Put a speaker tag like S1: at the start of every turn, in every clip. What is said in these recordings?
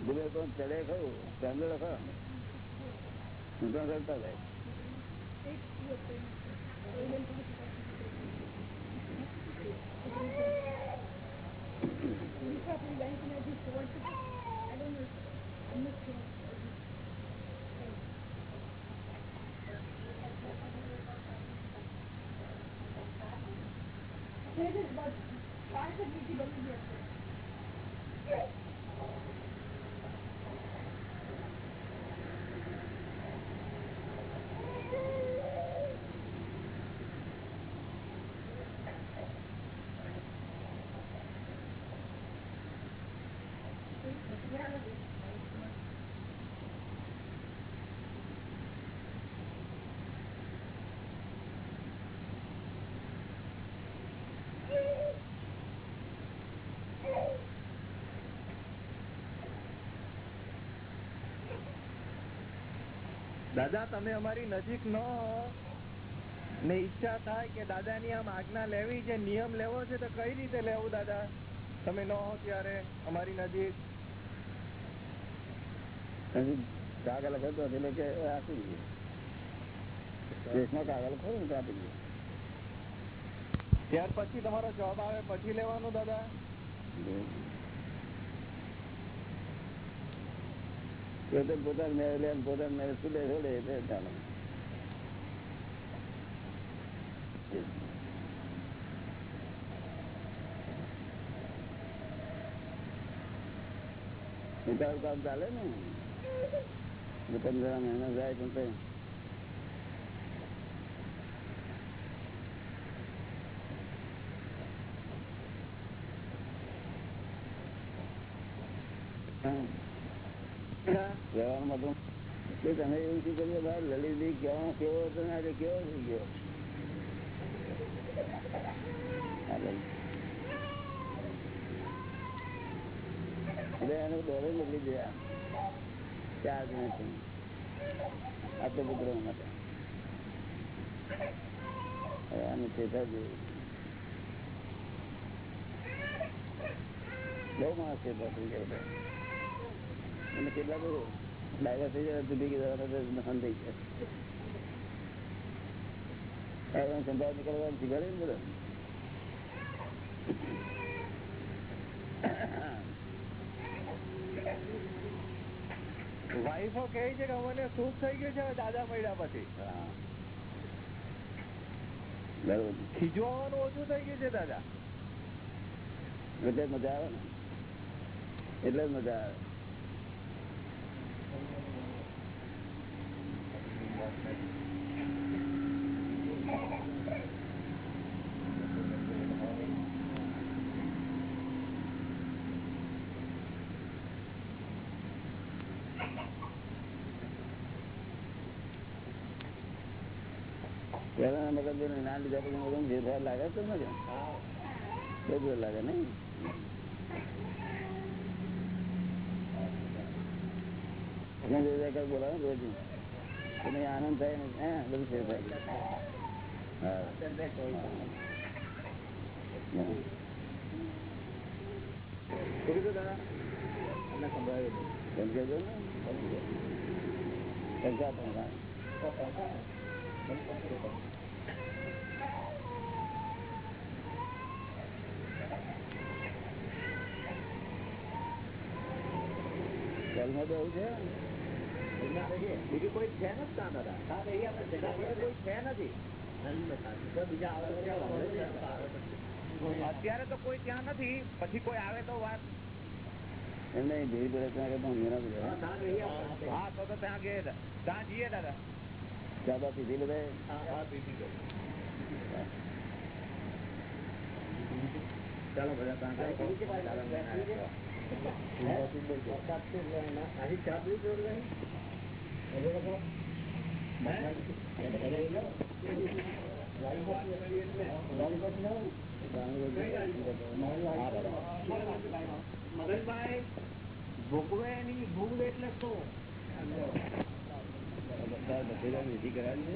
S1: ધીમે તો ચડે ખરું? ચાંદો ખરો ઊંધા કરતા જાય.
S2: દાદા તમે અમારી નજીક ન ને ઈચ્છા થાય કે દાદાની આમ આજ્ઞા લેવી છે નિયમ લેવો છે તો કઈ રીતે લેવું દાદા? તમે ન હો ત્યારે અમારી નજીક.
S1: કાગળ હતો એટલે કે આપી દઈએ. દેશમાં કાગળ ખોલું તો આપી દઈએ.
S2: ત્યાર પછી તમારો જવાબ આવે પછી લેવાનું દાદા?
S1: પોતે પોતાને મેળ લે પોતાને મેળ છૂટે છોડે એટલે ચાલે ઉતારું કામ ચાલે ને? પંદર મહિના જાય પણ કઈ વ્યવહારમાં તો એટલે તમે એવું શું કર્યું ભાઈ લલિતભાઈ કેવો કેવો હતો ને આજે કેવો થઈ ગયો. એટલે એને માટે આને ચેતા જેવું બહુ માણસ ચેતા થઈ ગયા. અને કેટલા બધું ડાયવર થઈ જાય તૂટી ગયા થઈ ગયા સંભાળ નીકળવાનું શીખવાડે ને બધા
S2: વાઈફો કહે છે કે અમને સુખ થઈ ગયું છે દાદા મળ્યા પછી. ખીજવાનું ઓછું થઈ ગયું છે દાદા.
S1: એટલે મજા આવે ને. એટલે જ મજા આવે. પેલા મગજ ના લીધા પછી મગજ ફેરફાર લાગે તો મજા બરોબર લાગે નહીં એને જોઈ જાય બોલાવે ને રોજ એને આનંદ થાય ને હે બધું ફેર થાય હા સમજાય દો ને પૈસા પણ કલમાં તો એવું છે
S2: બીજું કોઈ છે નથી ત્યાં દાદા કોઈ છે નથી અત્યારે તો કોઈ ત્યાં નથી. પછી કોઈ આવે તો વાત.
S1: એમને ભીડ પડે ત્યાં કરતા ઊંઘી ના પડે.
S2: હા તો તો ત્યાં ગયા હતા. ત્યાં જઈએ દાદા.
S1: ચા બા પીધી બધાએ?
S2: ચાલો બધા ત્યાં મગનભાઈ ભોગવે એની ભૂલ એટલે શું
S1: વિધિ કરાવી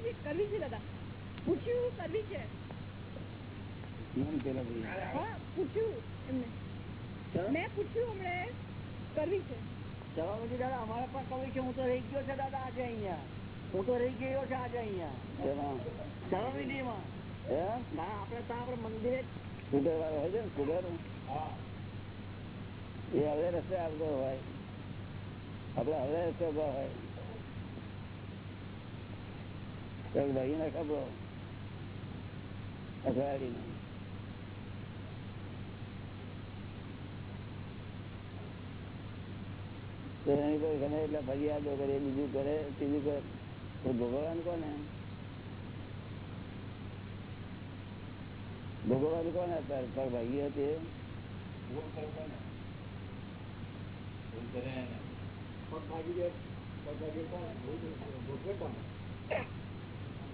S1: છે,
S3: કરવી છે દાદા. પૂછ્યું, કરવી છે.
S4: દાદા અમારા પણ કવિ છે હું તો રહી ગયો છે દાદા આજે અહીંયા. હું તો રહી ગયો છે આજે અહીંયા.
S1: તેમાં
S4: સભાવિધિમાં
S1: હે?
S4: ના આપણે ત્યાં આપણે મંદિરે
S1: સ્કૂટર વાળો હોય છે ને સ્કૂટર એ હવે રસ્તે આવતો હોય. આપડે હવે રસ્તે ઊભા હોય. ભાઈ ને ખબર અઠવાડિયું તો એની પર ગમે એટલે ફરિયાદો કરે બીજું કરે ત્રીજું કરે તો ભોગવવાનું કોને ભોગવવાનું કોને અત્યારે પર ભાઈ હતી
S4: પગ ભાગી જાય પગ ભાગી કોણ ભોગવે કોણ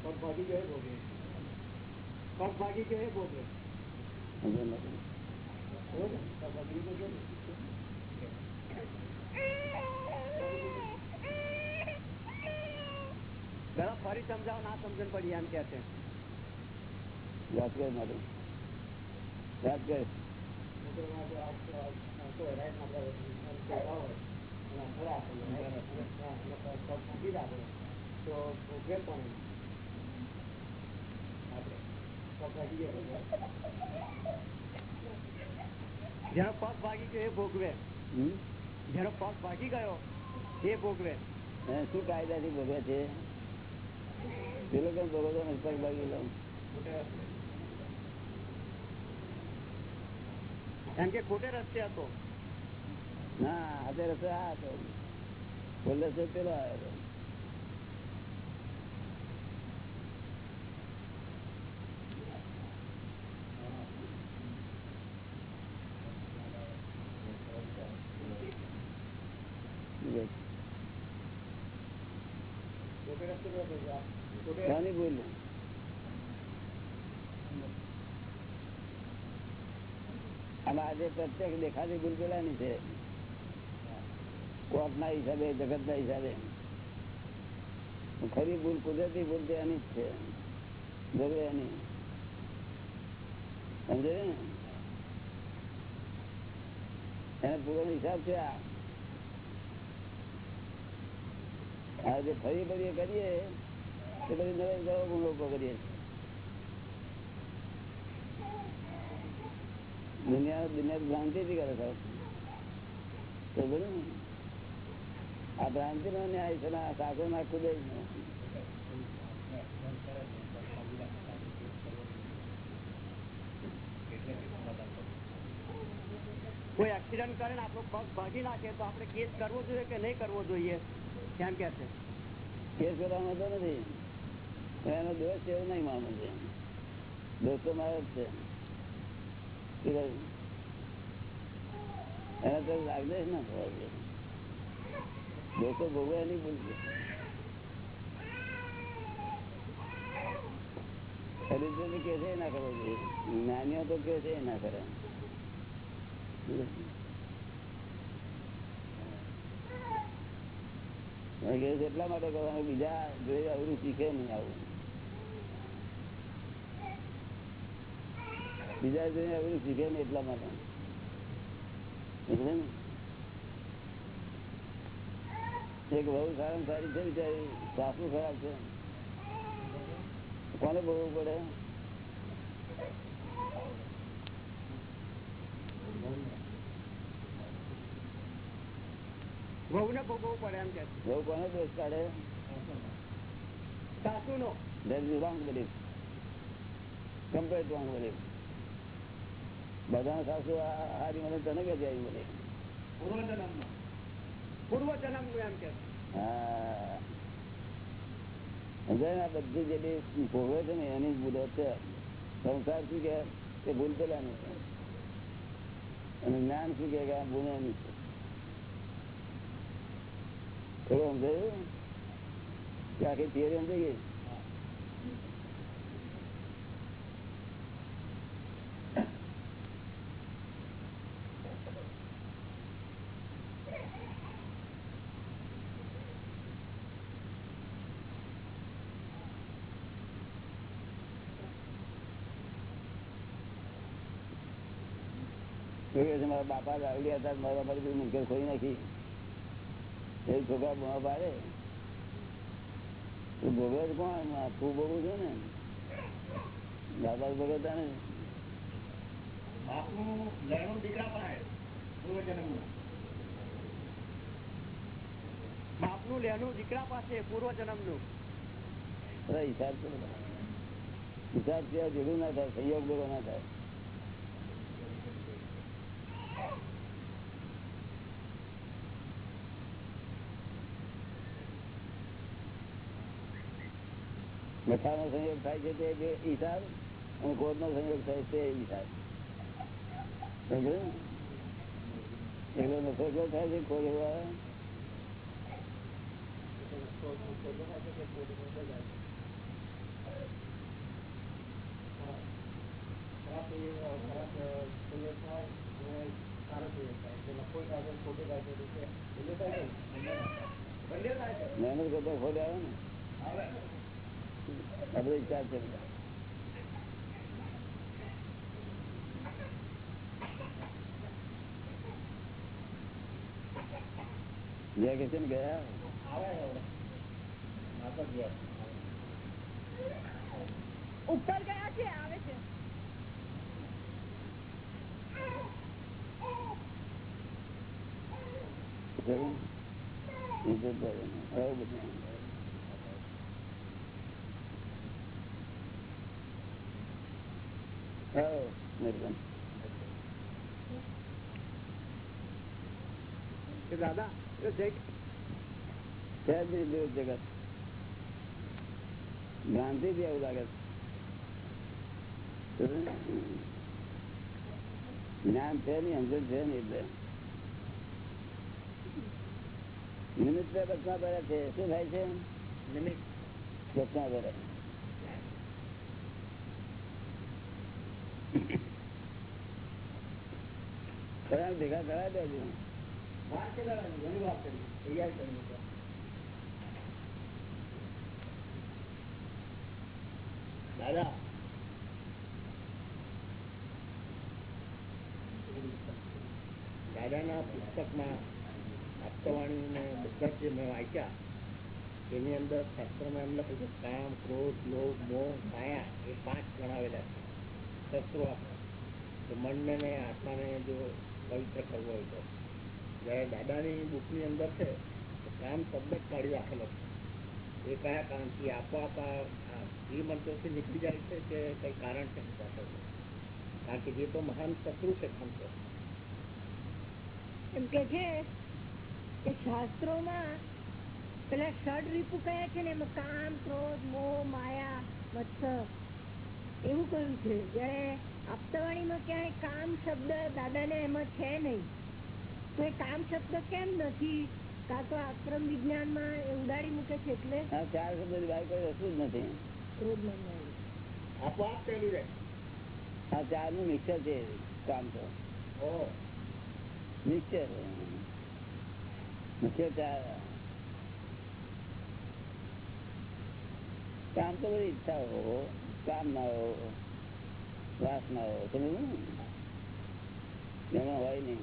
S4: પગ ભાગી ગયો ભોગવે પગ ભાગી ગયો ભોગવે
S1: સમજો નથી.
S4: બરોબર? પગ ભાગી ગયો દાદા ફરી સમજાવો ના સમજણ પડી એમ કે છે
S1: યાદ કર મારું યાદ કર
S4: જેનો પગ ભાગી ગયો એ ભોગવે
S1: હમ?
S4: જેનો પગ ભાગી ગયો એ ભોગવે.
S1: શું કાયદાથી ભોગવે છે? પેલો કેમ ભોગવતો પગ ભાગી લો
S4: એમ કે ખોટે રસ્તે હતો.
S1: ના આજે રસ્તે આ હતો. બોલ પેલો આવ્યો હતો કોની ભૂલ આમાં આજે પ્રત્યક્ષ દેખાતી ભૂલ પેલાની છે. કોર્ટ ના હિસાબે જગત ના હિસાબે. ખરી ભૂલ કુદરતી ભૂલ તો જ છે. એની. સમજે ને? એને પૂરો હિસાબ છે આ. આ જે ફરી ફરી કરીએ, તે બધી નવે નવો ગુણો કરીએ કરીએ દુનિયા દુનિયા ભ્રાંતિથી કરે સાહેબ. તો બોલું આ ભ્રાંતિ નો ન્યાય છે આ સાચો ના ખુદે
S4: કોઈ એક્સિડન્ટ કરે ને આપણો પગ ભાગી નાખે તો આપણે કેસ કરવો જોઈએ કે નહીં કરવો જોઈએ? કેમ કે છે?
S1: કેસ કરવાનો તો નથી. એનો દોષ એવો નહીં માનું છે દોષ તો મારો જ છે? એને તો લાગદેશ ના થવા જોઈએ દોષો ભોગવે એની બોલશે. ખરીદો કે છે ના કરવો જોઈએ તો કે છે ના કરે એટલા માટે કરવાનું. બીજા જોઈએ અવરું શીખે નહીં આવું. બીજા જોઈને શીખે ને એટલા માટે. એક બહુ સારામાં સારી છે બિચારી સાસુ ખરાબ છે. કોને ભોગવવું પડે?
S4: વહુ ને ભોગવવું પડે એમ કે
S1: બહુ કોને દોષ કાઢે?
S4: સાસુ નો.
S1: Complete wrong belief. બધાના સાસુ હારી મને તને કે જાય મને?
S4: પૂર્વ જન્મ પૂર્વ જન્મ એમ કે છે.
S1: હા. બધી જે બી ભોગવે છે ને એની ભૂલો છે. સંસાર શું કે તે ભૂલ પેલાની છે. અને જ્ઞાન શું કે કે આ ભૂલ એની છે. થોડું સમજાયું? કે આખી થિયરી સમજાઈ ગઈ એ કે છે, મારા બાપા લાવડી હતા મારા બાપા મુશ્કેલ ખોઈ નાખી. એ છોકરા બુમા પાડે ભોગવે કોણ? તું ભોગવું છે ને. દાદા ભોગવતા ને.
S5: બાપનું લેનું દીકરા પાસે પૂર્વજન્મનું જન્મ
S1: બધા હિસાબ. હિસાબ સિવાય ભેગું ના થાય સહયોગ ભેગો ના થાય. મઠાનો સંયોગ થાય છે તે બે હિસાબ અને કોર્ટ નો સંયોગ થાય તે હિસાબ એનો નફો થાય છે કોર્ટ એવા? મહેનત કરતા ખોટ આવે ને?
S6: આવે
S1: આ બધો હિસાબ છે બધા. વેકેશન ગયા
S6: આવે હવે. માતા ગયા
S3: ઉપર ગયા છે આવે છે
S1: જરૂર? ઇજ્જત કરે ને. આવું બધું. આવો, મહેરબાની.
S5: દાદા
S1: જગત ગાંધીજી એવું લાગે જ્ઞાન છે. નહીં સમજણ છે ને એટલે નિમિત્ત બચમાં ભરે છે શું થાય છે?
S5: નિમિત્ત.
S1: બચમાં ભરે કરાર ભેગા કરાય દેજો
S6: વાત છે દાદાની, ઘણી વાત કરી તૈયારી કરી છે
S5: દાદા. દાદાના પુસ્તકમાં આપતવાણી ને બધા જે મેં વાંચ્યા એની અંદર શાસ્ત્રમાં એમ લખ્યું છે કામ ક્રોધ લોભ મોહ માયા એ પાંચ ગણાવેલા છે. શસ્ત્રો આપણે. તો મનને ને આત્માને જો પવિત્ર કરવો હોય તો. જયારે દાદાની બુકની અંદર છે કામ શબ્દ કાઢી રાખેલો એ કયા કારણથી આપોઆપ એ મંત્રોથી નીકળી જાય છે કે કઈ કારણ છે? કારણ કે જે તો મહાન શત્રુ છે કામ
S3: એમ કે છે કે શાસ્ત્રોમાં પેલા ષડ રીપુ કયા છે ને? એમાં કામ, ક્રોધ, મોહ, માયા, મત્સર. એવું કહ્યું છે. જયારે આપતાવાણીમાં ક્યાંય કામ શબ્દ દાદાને એમાં છે નહીં. તો એ કામ શબ્દ કેમ નથી? કાં તો આશ્રમ વિજ્ઞાનમાં એ ઉડાડી મૂકે છે એટલે?
S1: ચાર શબ્દ બહાર કોઈ વસ્તુ જ નથી.
S5: આપોઆપ ચાલ્યું રહે.
S1: આ ચારનું મિક્સર છે કામ તો.
S5: બધી
S1: મિક્સર. મુખ્ય ચાર. કામ તો બધી ઈચ્છાઓ કામનાઓ વાસનાઓ સમજ એમાં હોય નહીં.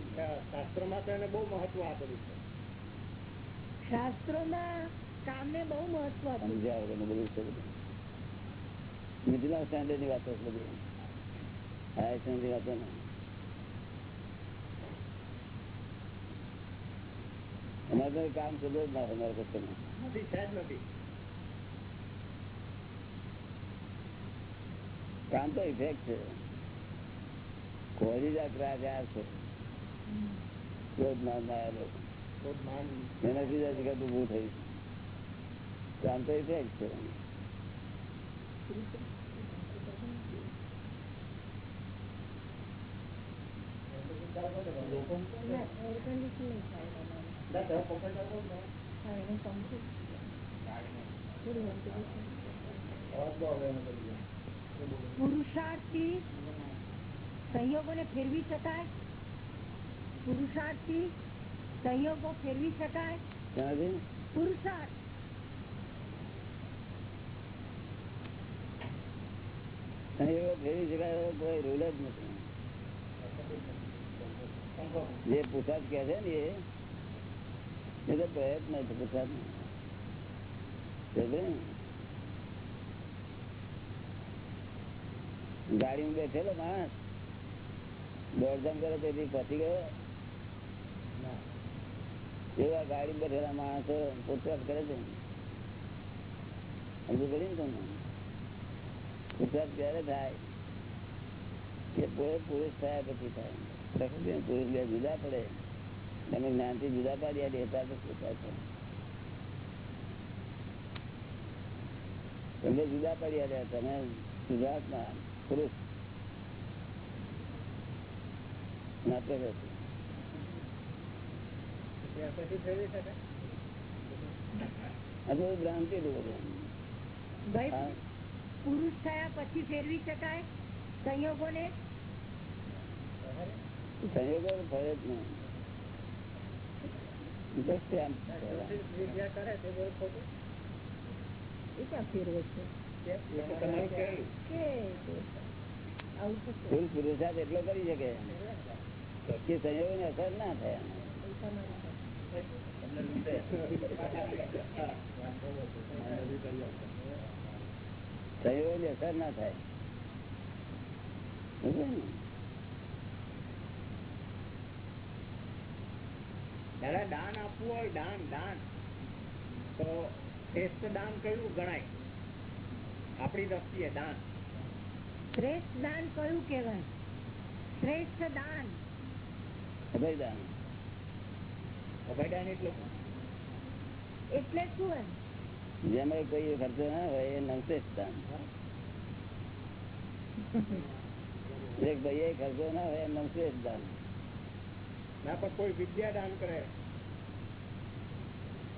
S5: શાસ્ત્રમાં તો એને બહુ મહત્વ આપેલું છે.
S3: શાસ્ત્રોમાં કામને બહુ મહત્વ આપ્યું
S1: બધું છે મિથિલા સ્ટાન્ડર્ડની વાતો બધી. હાઈ સ્ટાન્ડર્ડની વાતો નહીં અમારે કામ જ ના હોય અમારા
S5: નથી છે નથી.
S1: કામ તો ઇફેક્ટ છે. કોરી આક્રાચાર છે ક્રોધ માન લોકો
S5: માન
S1: એનાથી જ જગત ઉભું થયું કામ તો ઇફેક્ટ છે.
S3: ના, પુરુષાર્થથી સંયોગોને ફેરવી શકાય. પુરુષાર્થથી સંયોગો ફેરવી શકાય.
S1: ત્યાંથી
S3: પુરુષાર્થ.
S1: સંયોગો ફેરવી શકાય એવો કોઈ રૂલ જ નથી. જે પુરસાદ કે છે ને એ એ તો પ્રયત્ન છે પુરસાદ ગાડીમાં બેઠેલો માણસ. દોડધામ કરે તેથી પતી ગયો. એવા ગાડી બેઠેલા માણસો પુરસાદ કરે છે. સમજ કરી ને તમને પુરસાદ ક્યારે થાય કે પુરુષ થયા પછી થાય. પુરુષ બે જુદા પડે. તમે જ્ઞાનથી જુદા પાડ્યા દેતા તો પૂછાય છે તમે જુદા પડ્યા રહ્યા તમે સુધાર્થના પુરુષ ના ભ્રાંતિ.
S3: પુરુષ થયા પછી ફેરવી શકાય? સંયોગોને?
S1: સંયોગો તો ફરે જ નહીં
S3: કરે છે?
S1: પુરુષાર્થ એટલો કરી શકે. કે સંયોગની અસર ના થાય. સંયોગો ની અસર ના થાય.
S5: દાદા, દાન આપવું હોય, દાન દાન. તો શ્રેષ્ઠ દાન કયું? ગણાય. આપણી દ્રષ્ટિએ દાન
S3: શ્રેષ્ઠ દાન કયું કહેવાય? શ્રેષ્ઠ દાન
S1: અભયદાન.
S5: અભયદાન એટલે શું?
S3: એટલે શું એમ?
S1: જેમાં કોઈ ખર્ચો ના હોય એ નવશેષ દાન એક ભાઈએ ખર્ચો ના હોય એ નવશેષ દાન
S5: ના પણ કોઈ વિદ્યા દાન કરે.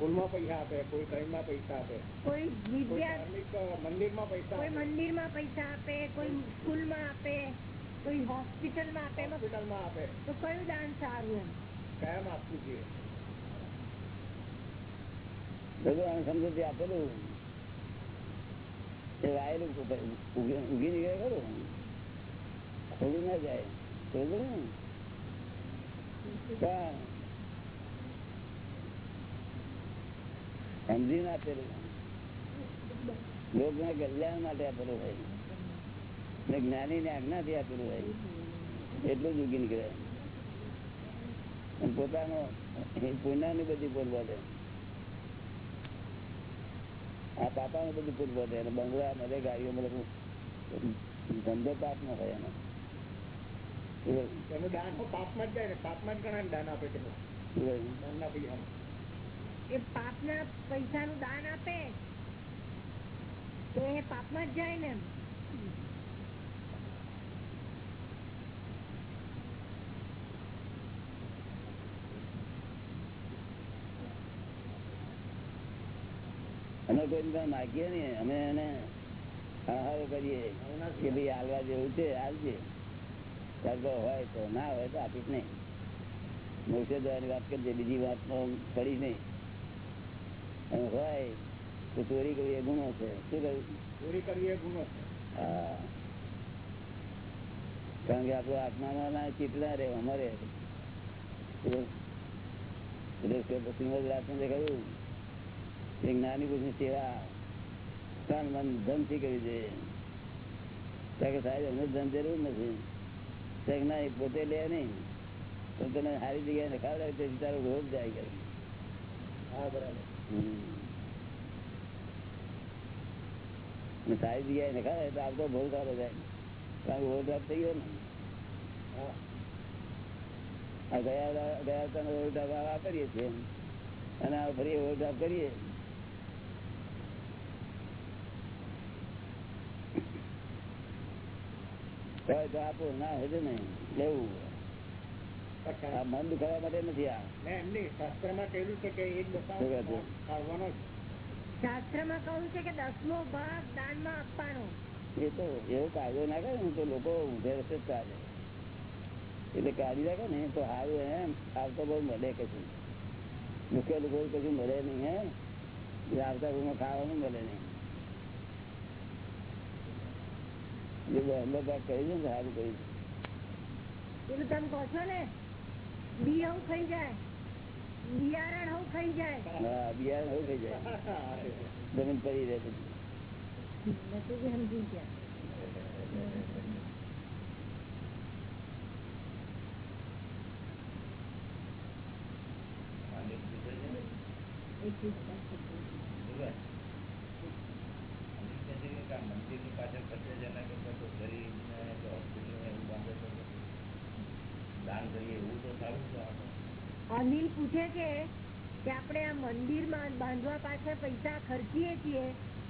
S5: સ્કૂલમાં પૈસા આપે કોઈ કઈમાં પૈસા આપે.
S3: કોઈ
S5: કોઈ
S3: વિદ્યા
S5: ધાર્મિક મંદિરમાં પૈસા
S3: કોઈ
S5: આપે.
S3: મંદિરમાં પૈસા આપે કોઈ સ્કૂલમાં આપે કોઈ હોસ્પિટલમાં આપે એમાં
S5: હોસ્પિટલમાં આપે.
S3: તો કયું દાન સારું એમ?
S5: કયામાં આપવું જોઈએ?
S1: ભગવાન સમજૂતી આપેલું. એ વાયેલું ઉગી ઉગી નીકળે ખરું. થોડું ના જાય. બરોબર ને પણ સમજીને આપેલું લોક કલ્યાણ માટે આપેલું હોય. ને જ્ઞાની ને આજ્ઞાથી આપેલું હોય. એટલું જ ઉગી નીકળે પોતાનો પુનાની બધી બોલ બોલે આ પાપા નું બધું પૂરું અને બંગલા મળે ગાડીઓ મળે ધંધો પાપ નો હોય એનો
S5: એનું દાન પાપમાં જ જાય ને. પાપમાં જ ને દાન આપે પૈસામાં
S3: એ પાપના પૈસાનું દાન આપે, તો એ પાપમાં જ જાય ને
S1: અમે કોઈ ને માગીએ ને, અમે એને આહારો કરીએ કે ભાઈ હાલવા જેવું છે, હાલજે. હોય તો, ના હોય તો આપીશ નહીં. મોક્ષે જવાની વાત કરજે, બીજી વાત પડી નહીં. અને હોય તો ચોરી કરવી એ ગુનો છે. શું કહ્યું?
S5: ચોરી કરવી એ ગુનો છે.
S1: હા. કારણ કે આપણો આત્મામાં ના રે અમારે. કહ્યું કે જ્ઞાની પુરુષની સેવા તન મન ધનથી કરવી જોઈએ કે સાહેબ એમને ધન જરૂર નથી. કારણ ના પોતે લે નહીં. તો તને સારી જગ્યાએ નખાવડાવે તેથી તારો રોગ જાય કરે.
S5: હા બરાબર.
S1: સારી જગ્યાએ નખાય તો આવતો બહુ સારો જાય. કારણ કે ઓવરડ્રાફ્ટ થઈ ગયો ને. આ ગયા ગયા વખતે ઓવરડ્રાફ્ટ વાપરીએ છીએ. અને આ ફરી ઓવરડ્રાફ્ટ કરીએ આપો, ના, હજુ નહીં. લેવું. મન દુખાવા માટે નથી આ.
S5: મેં એમની શાસ્ત્રમાં કહેલું છે કે એક
S1: શું કહે છે?
S5: દશાંશ કાઢવાનો જ.
S3: શાસ્ત્રમાં કહ્યું છે કે દસમો ભાગ દાનમાં આપવાનો.
S1: એ તો એવો કાયદો ના કરે ને તો લોકો ઊંધે રસ્તે જ ચાલે એટલે કાઢી રાખે ને તો સારું એમ. આવતો બહુ મળે કશું. દુખે લોકો કશું મળે નહીં હે. એ આવતા રૂમમાં ખાવાનું મળે નહીં. એ બહુ અંદર ભાગ કરી છે ને સારું કર્યું
S3: પેલું તમે કહો છો ને બી આવું ખાઈ જાય. બિયારણ હવું ખાઈ જાય.
S1: હા બિયારણ હવે થઈ જાય. જમીન પડી રહે
S3: સમજી ગયા. એક ચીજ પાસે
S7: મંદિરની પાછળ ખર્ચે છે એના કરતા તો ગરીબ ને કે હોસ્પિટલ ને એવું બાંધે તો દાન કરીએ એવું તો સારું છે આપણે
S3: અનિલ પૂછે છે કે આપણે આ મંદિરમાં બાંધવા પાછળ પૈસા ખર્ચીએ છીએ?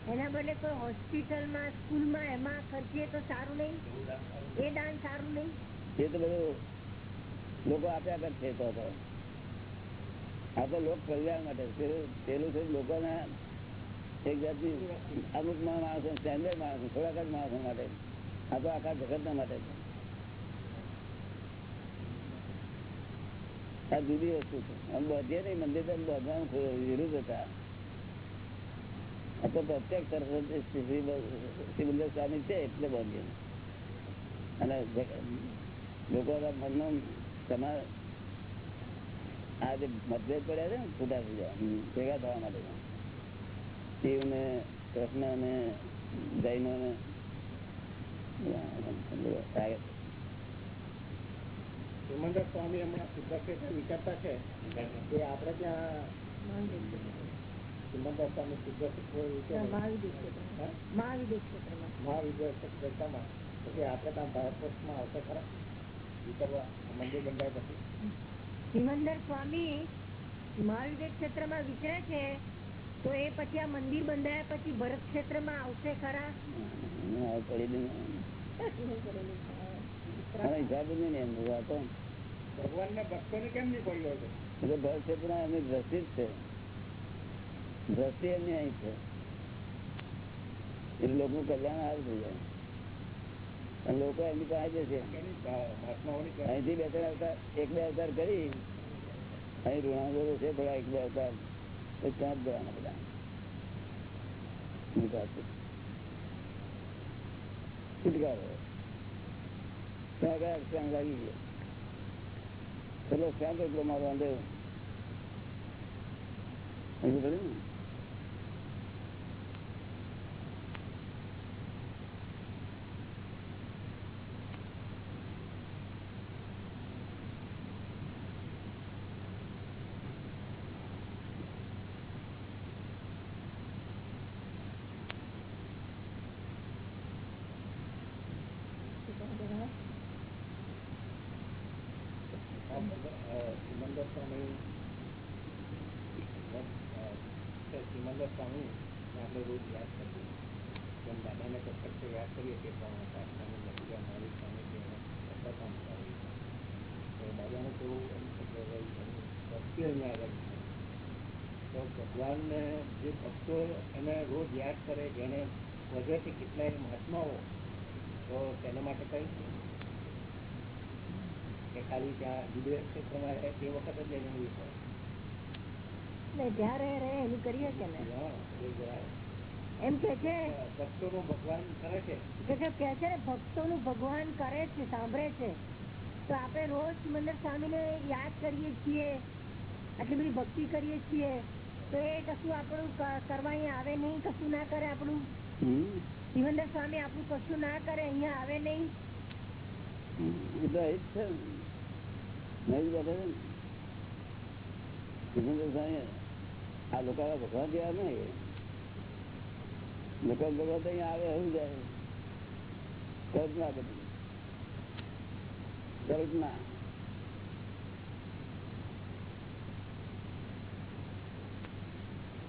S3: એના બદલે કોઈ હોસ્પિટલમાં, સ્કૂલમાં એમાં ખર્ચીએ તો સારું નહીં? એ દાન સારું નહીં?
S1: એ તો બધું લોકો આપ્યા કરશે તો આ તો લોક કલ્યાણ માટે પેલું છે લોકોના એક જાતની અમુક માણસો સ્ટેન્ડર્ડ માણસો, થોડાક જ માણસો માટે. આ તો આખા જગતના માટે છે. આ જુદી વસ્તુ છે. આમ બધે નહીં, મંદિર તો બધાનું વિરુદ્ધ હતા. આ તો પ્રત્યેક સરસ્વતી શ્રીમંદર સ્વામી છે એટલે બાંધીએ અને લોકો મનનો તમારે આ જે મતભેદ પડ્યા છે ને છૂટા જાય ભેગા થવા માટે. શિવ ને કૃષ્ણ ને જૈનો ને
S5: સિમંદર સ્વામી હમણાં સિદ્ધક્ષેત્ર વિચારતા છે કે આપણે ત્યાં સિમંદર સ્વામી સિદ્ધક્ષેત્ર વિચારે
S3: મહાવિદ્ય ક્ષેત્રમાં.
S5: કે આપણે ત્યાં ભારત વર્ષમાં આવશે ખરા? વિચારવા. મંદિર બંધાય પછી.
S3: સિમંદર સ્વામી મહાવિદ્ય ક્ષેત્રમાં વિચરે છે તો એ પછી આ મંદિર બંધાયા પછી ભરત ક્ષેત્રમાં આવશે ખરા?
S1: પડી દઉં. હિસાબ નહીં એમ તો
S5: ભગવાનને ભક્તોને કેમ નહીં પડ્યો છે
S1: એટલે ભર ક્ષેત્રમાં એમની દ્રષ્ટિ જ છે. દ્રષ્ટિ એમની અહીં છે. એટલે લોકોનું કલ્યાણ સારું થઈ જાય. અને લોકો એમની પાસે જશે
S5: એની ભા- મહાત્માઓની કહેવાની
S1: અહીંથી બે ત્રણ અવતાર એક બે અવતાર કરી. અહીં ઋણાંગો છે થોડા એક બે અવતાર. તો ત્યાં જ જવાના બધા. એની પાસે. છુટકારો. ત્યાં ગયા ત્યાં લાગી ગયો. ચલો ક્યાં એટલો મારો અંદર
S5: આ બધા, અ, સિમંદર સ્વામી અ, છે સિમંદર સ્વામી ને આપણે રોજ યાદ કરીએ જેમ દાદાને તો ફક્ત યાદ કરીએ કે પણ પ્રાર્થનાને લખી ગયા મારી સ્વામી કે એને બધા કામ કરાવી તો દાદાનું તો એમ છે કે ભાઈ એની ભક્તિ અહીંયા આગળ છે તો ભગવાનને જે ભક્તો એને રોજ યાદ કરે જેને છે કેટલાય મહાત્માઓ તો તેના માટે કઈ કે ખાલી ત્યાં વિદેશ ક્ષેત્રમાં રહે તે વખત જ એને એવું.
S3: ને રહે એનું કરીએ કે ને. એમ કે છે?
S5: ભક્તોનું ભગવાન કરે છે.
S3: કે છે ને ભક્તોનું ભગવાન કરે છે સાંભળે છે. તો આપણે રોજ સિમંદર સ્વામીને યાદ કરીએ છીએ આટલી બધી ભક્તિ કરીએ છીએ. તો એ કશું આપણું કરવા આવે નહીં, કશું ના કરે આપણું. જીવનદાસ સ્વામી આપણું કશું ના કરે, અહીંયા આવે નહીં.
S1: લોકો અહીંયા આવે એવું જાય? કલ્પના કલ્પના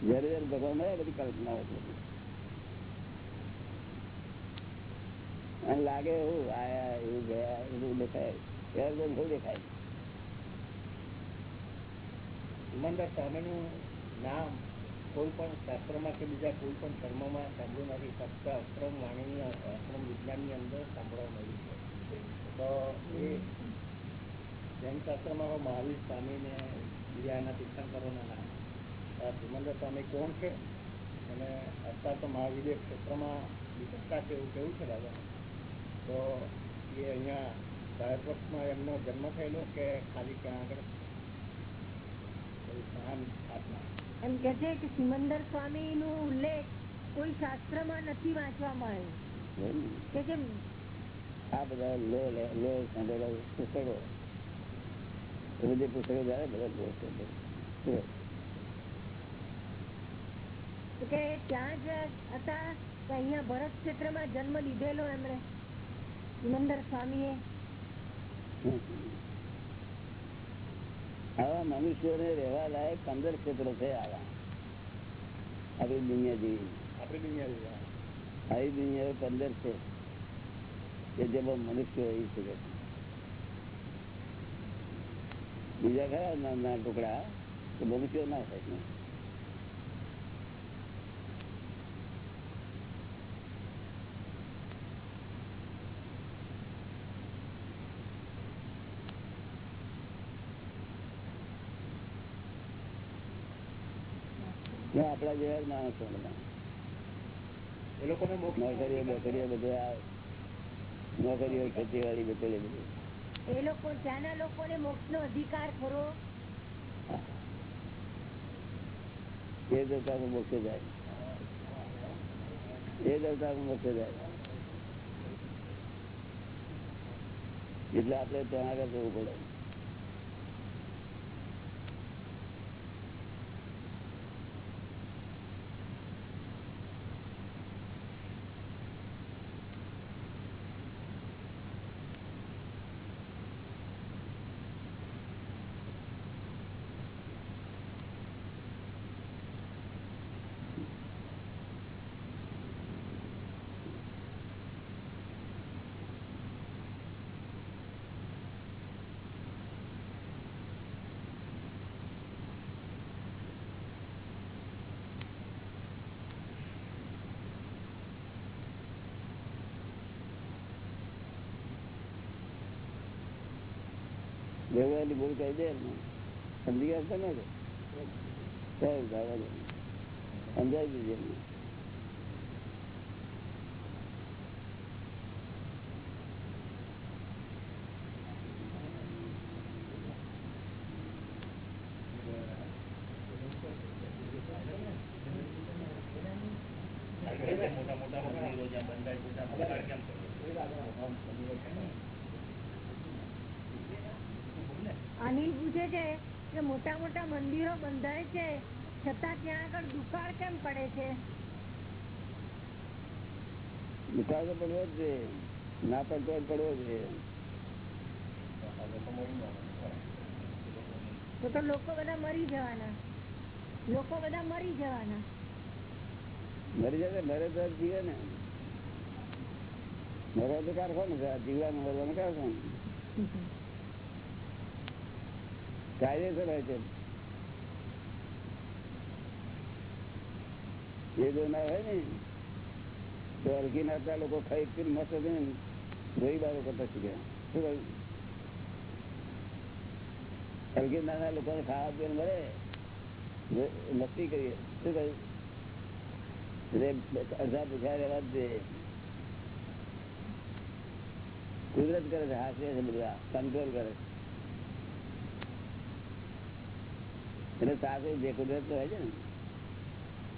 S1: જયારે જયારે ભગવાન મળે બધી કલ્પના હોય લાગે એવું, આયા, એવું ગયા, એવું દેખાય. ત્યારે દેખાય?
S5: સિમંદર સ્વામીનું નામ કોઈ પણ શાસ્ત્રમાં કે બીજા કોઈ પણ ધર્મમાં સાંભળ્યું નથી ફક્ત અક્રમ વાણીની અક્રમ વિજ્ઞાનની અંદર સાંભળવા મળ્યું છે. તો એ જૈન શાસ્ત્રમાં હવે મહાવીર સ્વામીને બીજા એના તીર્થંકરોના નામ સ્વામી કોણ છે? અને અત્યારે તો મહાવીર્ય ક્ષેત્રમાં વિકસતા છે એવું કેવું છે દાદા? તો એ અહીંયા ભારતવર્ષમાં એમનો જન્મ થયેલો કે ખાલી ત્યાં આગળ? મહાન આત્મા?
S3: એમ કે છે કે સિમંદર સ્વામી નું ઉલ્લેખ કોઈ શાસ્ત્રમાં નથી વાંચવામાં આવ્યો. કે છે
S1: આ બધા લો લો સંડેલો પુસ્તકો. એ બધી પુસ્તકો જયારે બધા
S3: કે ત્યાં જ હતા કે અહીંયા ભરત ક્ષેત્રમાં જન્મ લીધેલો એમણે. સિમંદર સ્વામીએ.
S1: આવા મનુષ્યોને રહેવા લાયક પંદર ક્ષેત્રો છે આવા. આપણી દુનિયા જેવી.
S5: આપણી દુનિયા જેવી.
S1: આવી દુનિયા પંદર છે. કે જેમાં મનુષ્યો રહી શકે છે. બીજા ખરા નાના નાના ટુકડા તો મનુષ્યો ના થાય. ના, આપણા જેવા જ માણસો
S5: એ લોકોને મોક્ષ
S1: નોકરીઓ બોકરીઓ બધું નોકરીઓ ખેતીવાડી બધું બધું.
S3: એ લોકો ત્યાંના લોકોને મોક્ષ નો અધિકાર ખરો?
S1: એ દેવતા મોક્ષે જાય એ દેવતા મોક્ષે જાય એટલે આપણે ત્યાં આગળ જવું પડે. ભેગવાની ભૂલ કરી દે સમજી ગયા દે. સમજાવી દીધી એમને.
S7: મોટા મોટા મંદિરો જ્યાં બંધાય છે ત્યાં બગાડ કેમ કરવો?
S3: અનિલ પૂછે છે કે મોટા મોટા મંદિરો બંધાય છે છતાં ત્યાં આગળ દુકાળ કેમ પડે છે?
S1: દુકાળ તો પડવો જ છે. ના પડતો જ પડવો છે.
S3: તો તો લોકો બધા મરી જવાના. લોકો બધા મરી જવાના.
S1: મરી જાય મરે તો જીવે ને. મરવા તો કારખાનું છે આ જીવવાનું મરવાનું કારખાનું કાયદેસર હોય છે. એ જો ના હોય ને, તો અરઘી નાતા લોકો ખાઈ પી મસ્ત બારો કરતા શીખ્યા. શું કહ્યું? અરઘી નાના ખાવા પીને મળે? મસ્તી કરીએ. શું કહ્યું? એટલે અડધા ભૂખ્યા રહેવા જ કુદરત કરે છે, હાથે છે બધા કંટ્રોલ કરે. છે એટલે સાથે જે કુદરત હોય છે ને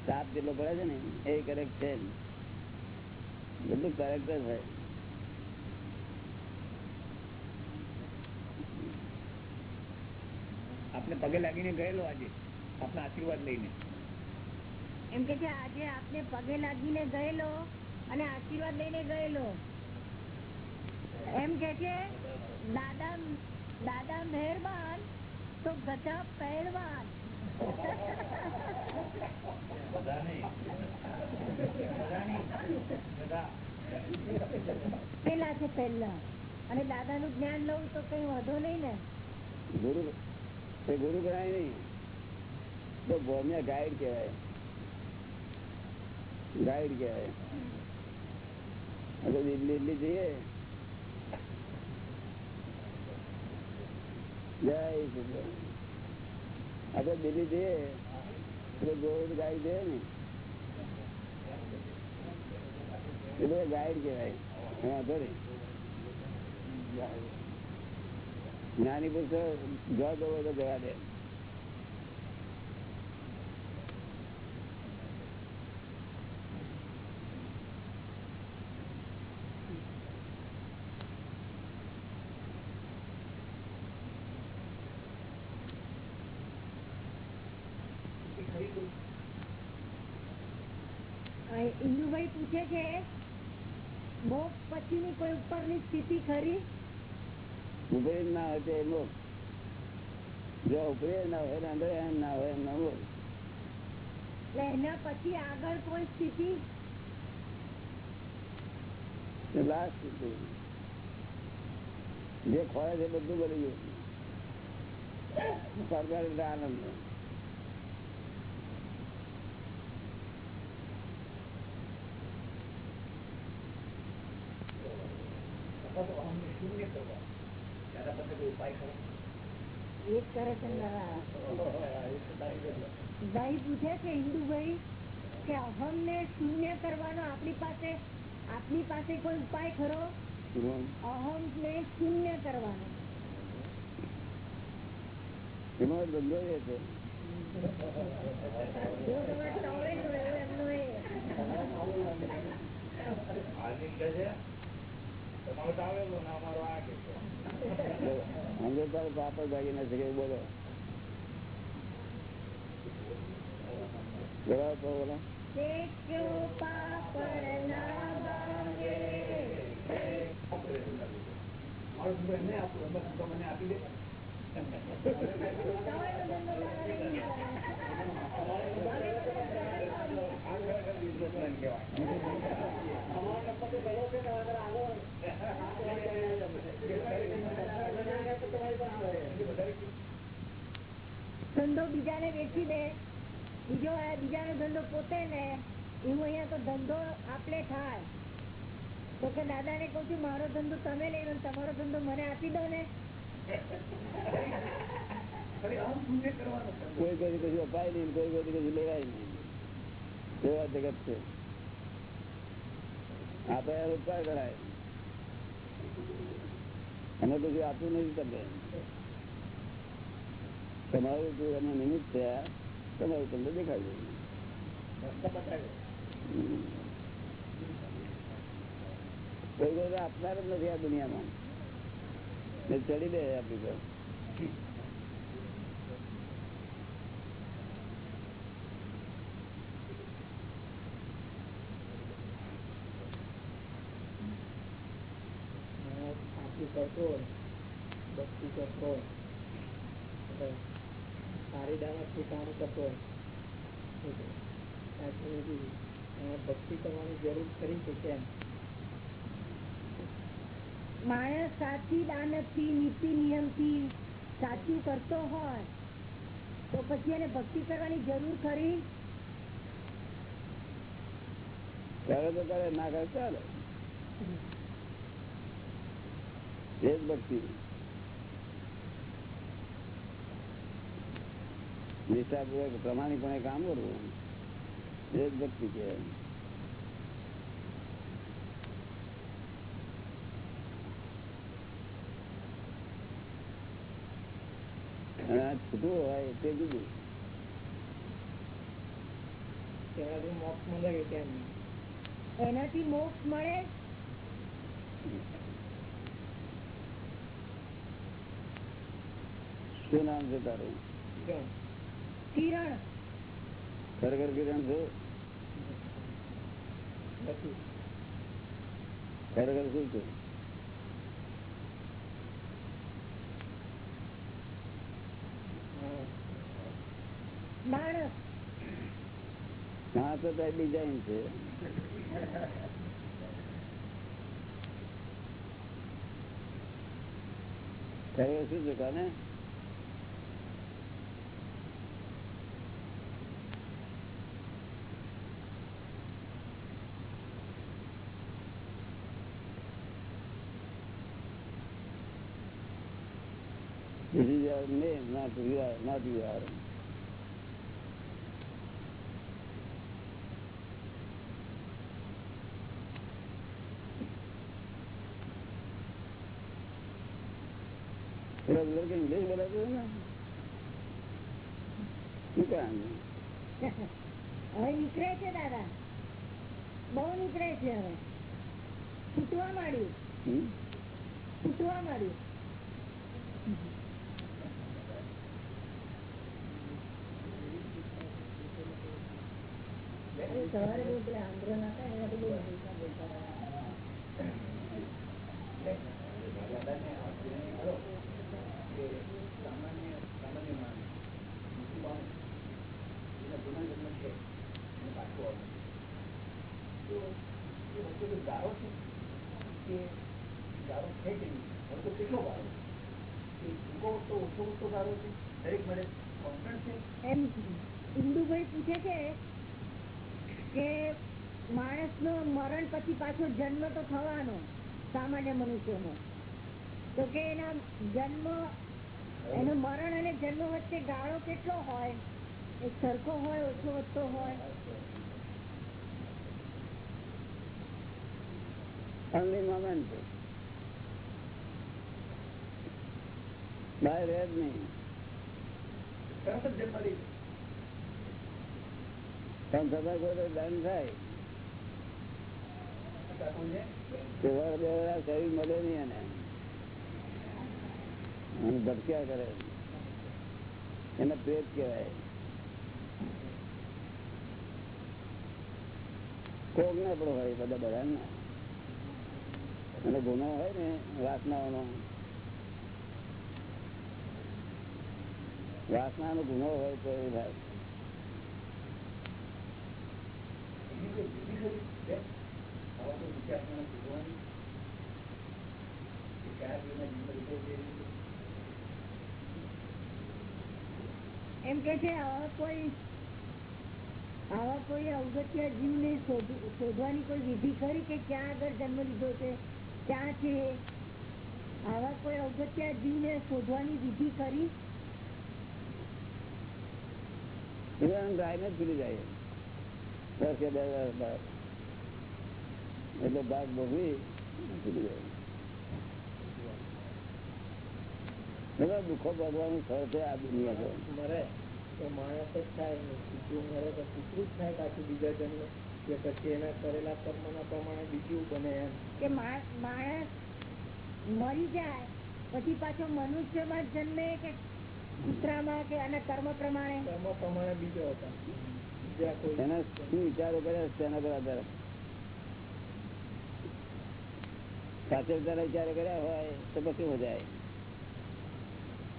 S1: સાપ જેટલો પડે છે ને, એ કરેક્ટ છે. બધું કરેક્ટ જ હોય.
S5: આપણે પગે લાગીને ગયેલો આજે, આપણા આશીર્વાદ લઈને.
S3: એમ કે છે, આજે આપને પગે લાગીને ગયેલો અને આશીર્વાદ લઈને ગયેલો. એમ કે છે, દાદા દાદા મહેરબાન, તો ગજા પહેરવાન. પેલા છે પેલા અને દાદા નું જ્ઞાન લઉં તો કઈ વાંધો નહીં ને.
S1: ગુરુ તે ગુરુ ગણાય નહીં. તો ભોમ્યા ગાઈડ કહેવાય. ગાઈડ કહેવાય. હવે દિલ્હી દિલ્હી જઈએ. જય શ્રી દિલ્હી જઈએ એટલે ગોળ ગાઈડ દે ને એટલે ગાઈડ કહેવાય. જ્ઞાની પુરુષો જો જવો તો જવા દે
S3: અ, ઇન્દુભાઈ પૂછે છે મોક્ષ પછીની કોઈ ઉપરની સ્થિતિ ખરી?
S1: ઉપરે ના હોય તો જો ઉપરે ના હોય અંદર એમ ના હોય
S3: એમ એના પછી આગળ કોઈ સ્થિતિ?
S1: લાસ્ટ જે ખોરાક છે બધું બની ગયું. સરકાર
S5: શૂન્ય કરવા કોઈ ઉપાય
S3: કરે છે નરા. ભાઈ પૂછે છે હિન્દુભાઈ કે અહમ ને શૂન્ય કરવાનો આપણી પાસે આપની પાસે કોઈ ઉપાય ખરો? અહમ ને શૂન્ય કરવાનો.
S1: એમાં ધંધો એ છે.
S3: એમનો એ.
S1: બોલો બોલો
S5: આપું દે
S3: તમારો? ધંધો તમારે નહીં કરવાનો. ધંધો બીજાને વેચી દે બીજો આ બીજાનો ધંધો પોતે લે એવું અહીંયા તો ધંધો આપણે થાય. તો કે દાદા ને કઉ છું મારો ધંધો તમે લઈ લો ને તમારો ધંધો મને આપી દો ને.
S5: ખાલી આમ શૂન્ય કરવાનું છે.
S1: કોઈ કોઈ કશું અપાય નહીં કોઈ કોઈ કશું લેવાય નહીં. એવા જગત છે. આપણે ઉપકાર કરાય. અમે કશું આપવું નથી તમને તમારું જો અમે નિમિત્ત થયા તમારું તમને દેખાડ્યું. કોઈ કોઈ આપનાર જ નથી આ દુનિયામાં. ને ચડી દે આપણી પર.
S5: કરતો ભક્તિ કરતો સારી કામ કરતો સાચું ભક્તિ કરવાની જરૂર ખરી છે કેમ
S3: માણસ સાચી દાનતથી નીતિ નિયમથી સાચું કરતો હોય તો પછી એને ભક્તિ કરવાની જરૂર ખરી?
S1: કરે તો કરે ના કરે ચાલે. એ જ ભક્તિ. નિષ્ઠાપૂર્વક પ્રમાણિકપણે કામ કરવું. એ જ ભક્તિ કહેવાય છૂટું હોય તે જુદું
S3: એનાથી મોક્ષ મળે
S1: શું નામ છે તારું?
S3: કિરણ.
S1: ખરેખર કિરણ છો? ખરેખર શું છું?
S5: હા
S1: તો ડિઝાઇન છે. ખરેખર શું છે કાને? Are, કારણ
S3: હવે નીકળે છે દાદા બહુ નીકળે છે હવે છૂટવા માંડ્યું? છૂટવા માંડ્યું સવારે બહુ પેલા આંધ્રો ના હતા એના બહુ બોલતા બોલતા
S5: સામાન્ય સામાન્ય માણસ મોટી માણસ એના પુનર્જન્મ છે એને પાછું આવવાનું તો ગાળો ગાળો ગાળો ગાળો
S3: માણસ નો મરણ પછી પાછો જન્મ તો થવાનો સામાન્ય મનુષ્યનો. તો કે એના જન્મ, એનું મરણ અને જન્મ વચ્ચે ગાળો કેટલો હોય? એ સરખો હોય, ઓછો વધતો હોય?
S1: Only moment. બહાર રહે જ નહીં.
S5: તરત જ જન્મ લઈ લે.
S1: પણ સભા કોઈ તો દંડ થાય.
S5: કાકુને
S1: કે વર બે વાર શરીર મળે નહીં એને. અને ભટક્યા કરે. એને પ્રેત કહેવાય. કોક ના પણ હોય બધા બધા ને અને ગુનો હોય ને, વાસનાઓનો વાસનાનો ગુનો હોય તો
S5: એ છે?
S3: એમ કે છે, આવા કોઈ આવા કોઈ અવગત્ય જીવને શોધ- શોધવાની કોઈ વિધિ ખરી કે ક્યાં આગળ જન્મ લીધો છે છે. આવા કોઈ અવગત્ય જીવને શોધવાની વિધિ
S1: કરી? ભૂલી જાય. દસ કે બાદ એટલે ભાગ ભોગવી ભૂલી જાય. દુઃખો ભોગવાનું સ્થળ છે આ દુનિયા
S2: મરે તો માણસ જ થાય ને મરે તો કૂતરું જ થાય પાછું બીજા જન્મ. કે પછી એના કરેલા કર્મના પ્રમાણે બીજું બને એમ.
S3: કે માણસ મરી જાય પછી પાછો મનુષ્યમાં જન્મે કે કૂતરામાં કે આના કર્મ પ્રમાણે?
S2: કર્મ પ્રમાણે બીજો હતા.
S1: એના શું વિચારો કર્યા? તેના પર આધાર. સાચવતાના વિચાર કર્યા હોય તો પછી મજા આવે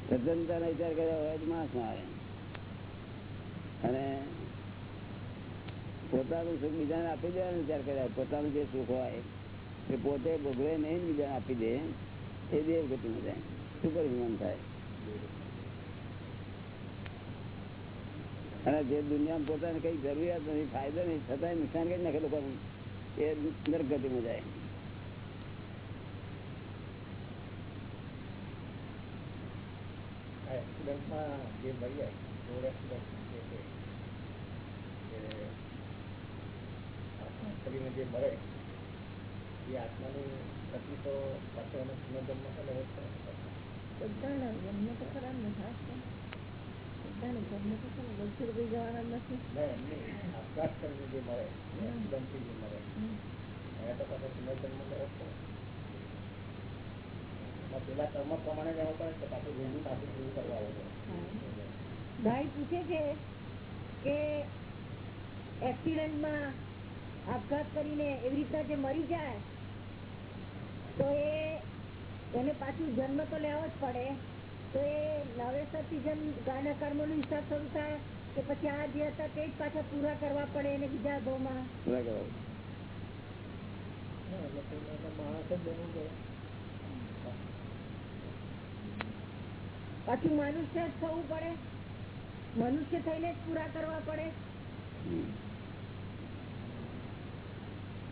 S1: સજ્જનતાના વિચાર કર્યા હોય તો માસમાં અને પોતાનું સુખ બીજાને આપી દેવાનો વિચાર કર્યા પોતાનું જે સુખ હોય, એ પોતે ભોગવે નહીં, બીજાને આપી દે, એ દેવ ગતિમાં જાય. સુપર હ્યુમન થાય. અને જે દુનિયામાં પોતાને કઈ જરૂરિયાત નથી, ફાયદો નહીં છતાંય નુકસાન કરી નાખે લોકો એ નરગતિમાં જાય.
S5: એક્સિડન્ટમાં જે મળી રોડ એક્સિડન્ટ કરીને જે મળે એ આત્માની તકલીફો પાછળ એનો પુનર્જન્મ કરે છે.
S3: બધાના જન્મ તો ખરા ને બધાને જન્મ તો ખરા બસો રૂપિયા જવાના નથી.
S5: આપઘાત કરીને જે મરે એક્સિડન્ટથી જે મરે એને તો પાછો પુનર્જન્મ લેવો જ પડે એમાં પેલા કર્મ પ્રમાણે જવું પડે તો પાછું વહેલું પાછું પૂરું કરવા આવે
S3: ભાઈ પૂછે છે કે એક્સિડન્ટમાં આપઘાત કરીને એવી રીતના જે મરી જાય તો એ એને પાછું જન્મ તો લેવો જ પડે. તો એ નવેસરથી જન્મ ગાના કર્મનો હિસાબ શરૂ થાય કે પછી આ જે હતા તે જ પાછા પૂરા કરવા પડે એને બીજા
S2: પડે.
S3: પાછું મનુષ્ય જ થવું પડે. મનુષ્ય થઈને જ પૂરા કરવા પડે.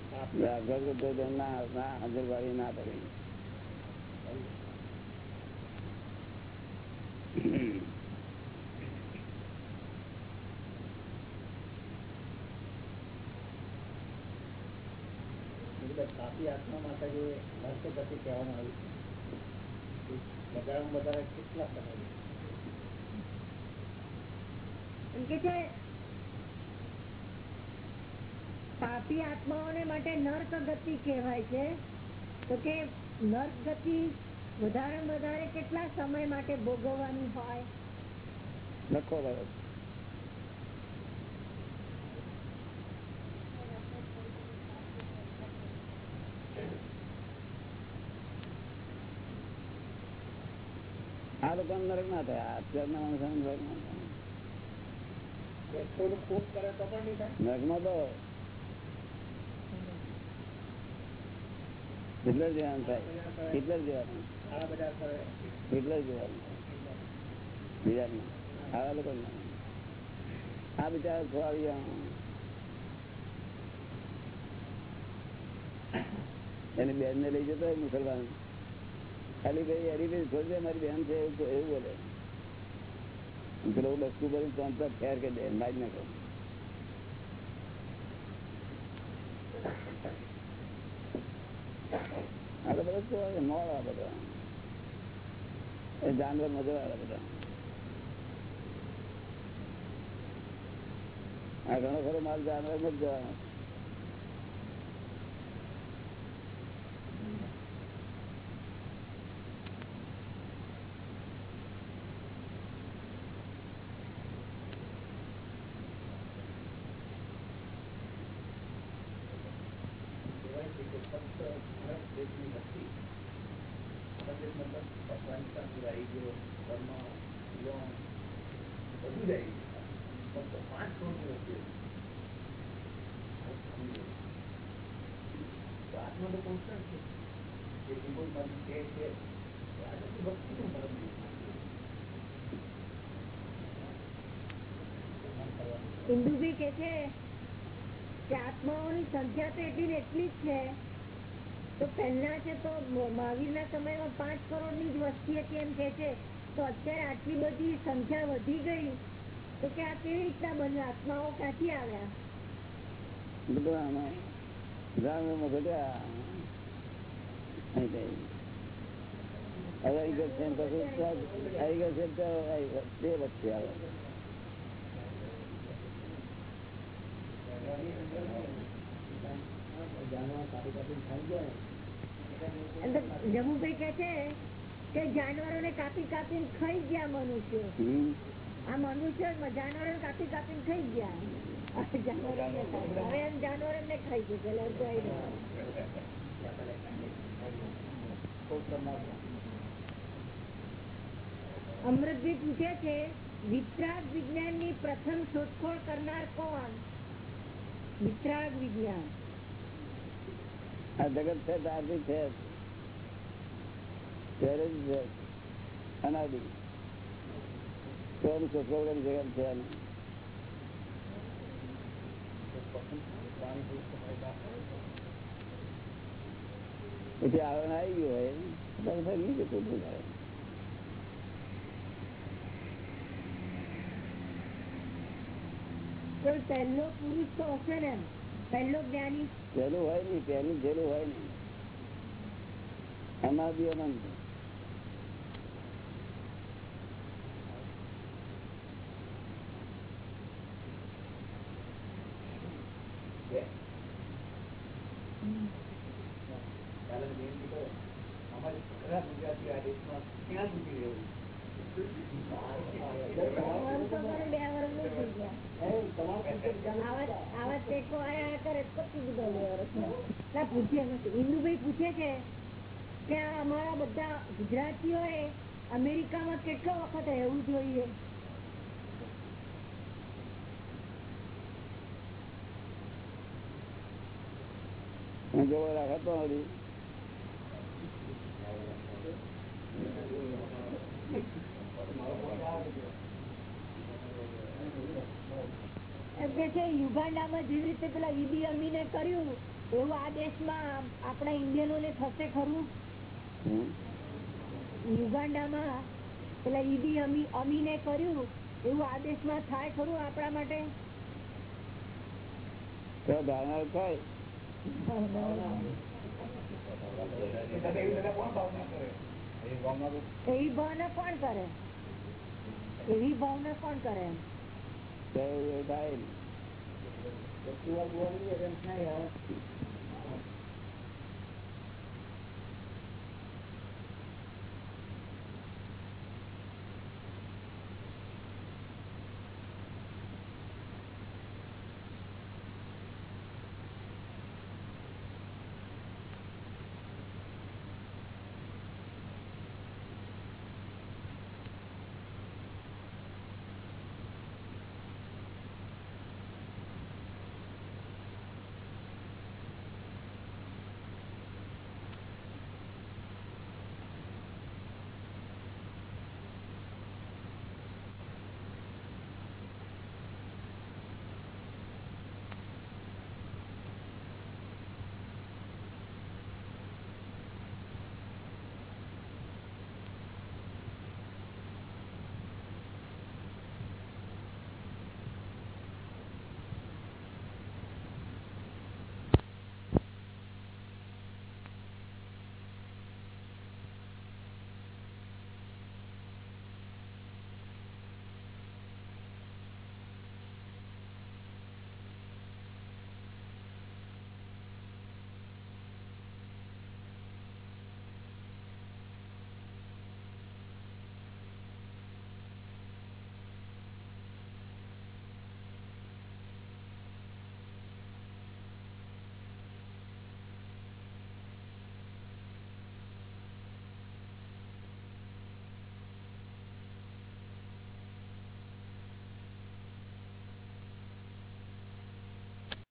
S1: આગળ કરતો તો ના ના હાજરવાળી ના પડી
S5: કાફી આત્મા માટે જે નર્ક ગતિ કહેવામાં આવ્યું વધારે વધારે કેટલા સમય
S3: એમ કે છે પાપી આત્માઓને માટે નર્ક ગતિ કહેવાય છે. તો કે નર્ક ગતિ વધારે વધારે કેટલા સમય માટે ભોગવવાની હોય?
S1: લખો વરસ આ લોકો નરક ના થાય. અત્યારના માણસો નરક ના થાય. નરકમાં તો હિટલર જેવાનું થાય હિટલર જેવાનું હિટલર જેવાનું બીજા આવા લોકો આ બિચારા ખોવાડી જવાનું એની બેન ને લઈ જતો હોય મુસલમાન. ખાલી ભાઈ હરી ભાઈ છોડી મારી બેન છે એવું બોલે. પેલો બસતું કરી તો ફેર કે દે મારી નાખો આ બધા કેવા મોડા બધા. એ જાનવર મજા આવે બધા. આ ઘણો ખરો માલ જાનવર જ જવાનો
S5: છે કે ફક્ત ભારત દેશની નથી ભારત દેશમાં બસ અફઘાનિસ્તાન આવી ગયો બર્મા ઇરાન બધું જ આવી ગયું ફક્ત પાંચ કરોડની વસ્તી હતી. તો આત્મા તો કોન્સ્ટન્ટ છે એ રિપોર્ટમાં છે છે તો આ નથી ભક્તિ શું ફરક
S3: ઇન્દુભાઈ કે છે કે આત્માઓની સંખ્યા તો એટલી એટલી જ છે. તો પહેલા છે તો મહાવીર ના સમયમાં પાંચ કરોડની જ વસ્તી હતી એમ કે છે. તો અત્યારે આટલી બધી સંખ્યા વધી ગઈ તો કે આ કેવી રીતના બન્યું? આત્માઓ ક્યાંથી આવ્યા?
S1: બધું જાનવરમાં ઘટ્યા. અહીં ગયો છે પછી તો વચ્ચે આવે
S3: અંદર જમુભાઈ કે છે કે જાનવરોને કાપી કાપી ખાઈ ગયા મનુષ્ય આ મનુષ્ય જાનવરો કાપી કાપી ખાઈ ગયા. હવે એમ જાનવર ખાઈ પેલા. અમૃતજી પૂછે છે વિતરાગ વિજ્ઞાનની પ્રથમ શોધખોળ કરનાર કોણ વિતરાગ વિજ્ઞાન
S1: આ જગત છે તારથી છે. અનાદિ જગત છે પછી આવરણ આવી ગયું હોય તો ફરી નીચે કૂદવું થાય.
S3: પહેલો પુરુષ તો હશે ને. પહેલો
S1: હોય નહીં પહેલું જેલું હોય
S5: નઈ એમાં બી અનંત અમારી ગુજરાતી આ દેશમાં ક્યાં સુધી રહેવું?
S3: ઇન્દુભાઈ પૂછે અમારા બધા ગુજરાતીઓએ અમેરિકામાં કેટલો વખત રહેવું જોઈએ
S1: જોવો રાખતો
S3: એમ કે છે યુગાન્ડામાં જેવી રીતે પેલા ઈદી અમીને કર્યું એવું આ દેશમાં આપણા ઇન્ડિયનોને થશે ખરું? યુગાન્ડામાં પેલા ઈદી અમી અમીને કર્યું એવું આ દેશમાં થાય ખરું આપણા માટે?
S1: ધારણા કઈ
S3: એવી ભાવના કોણ કરે? એવી ભાવના કોણ કરે એમ?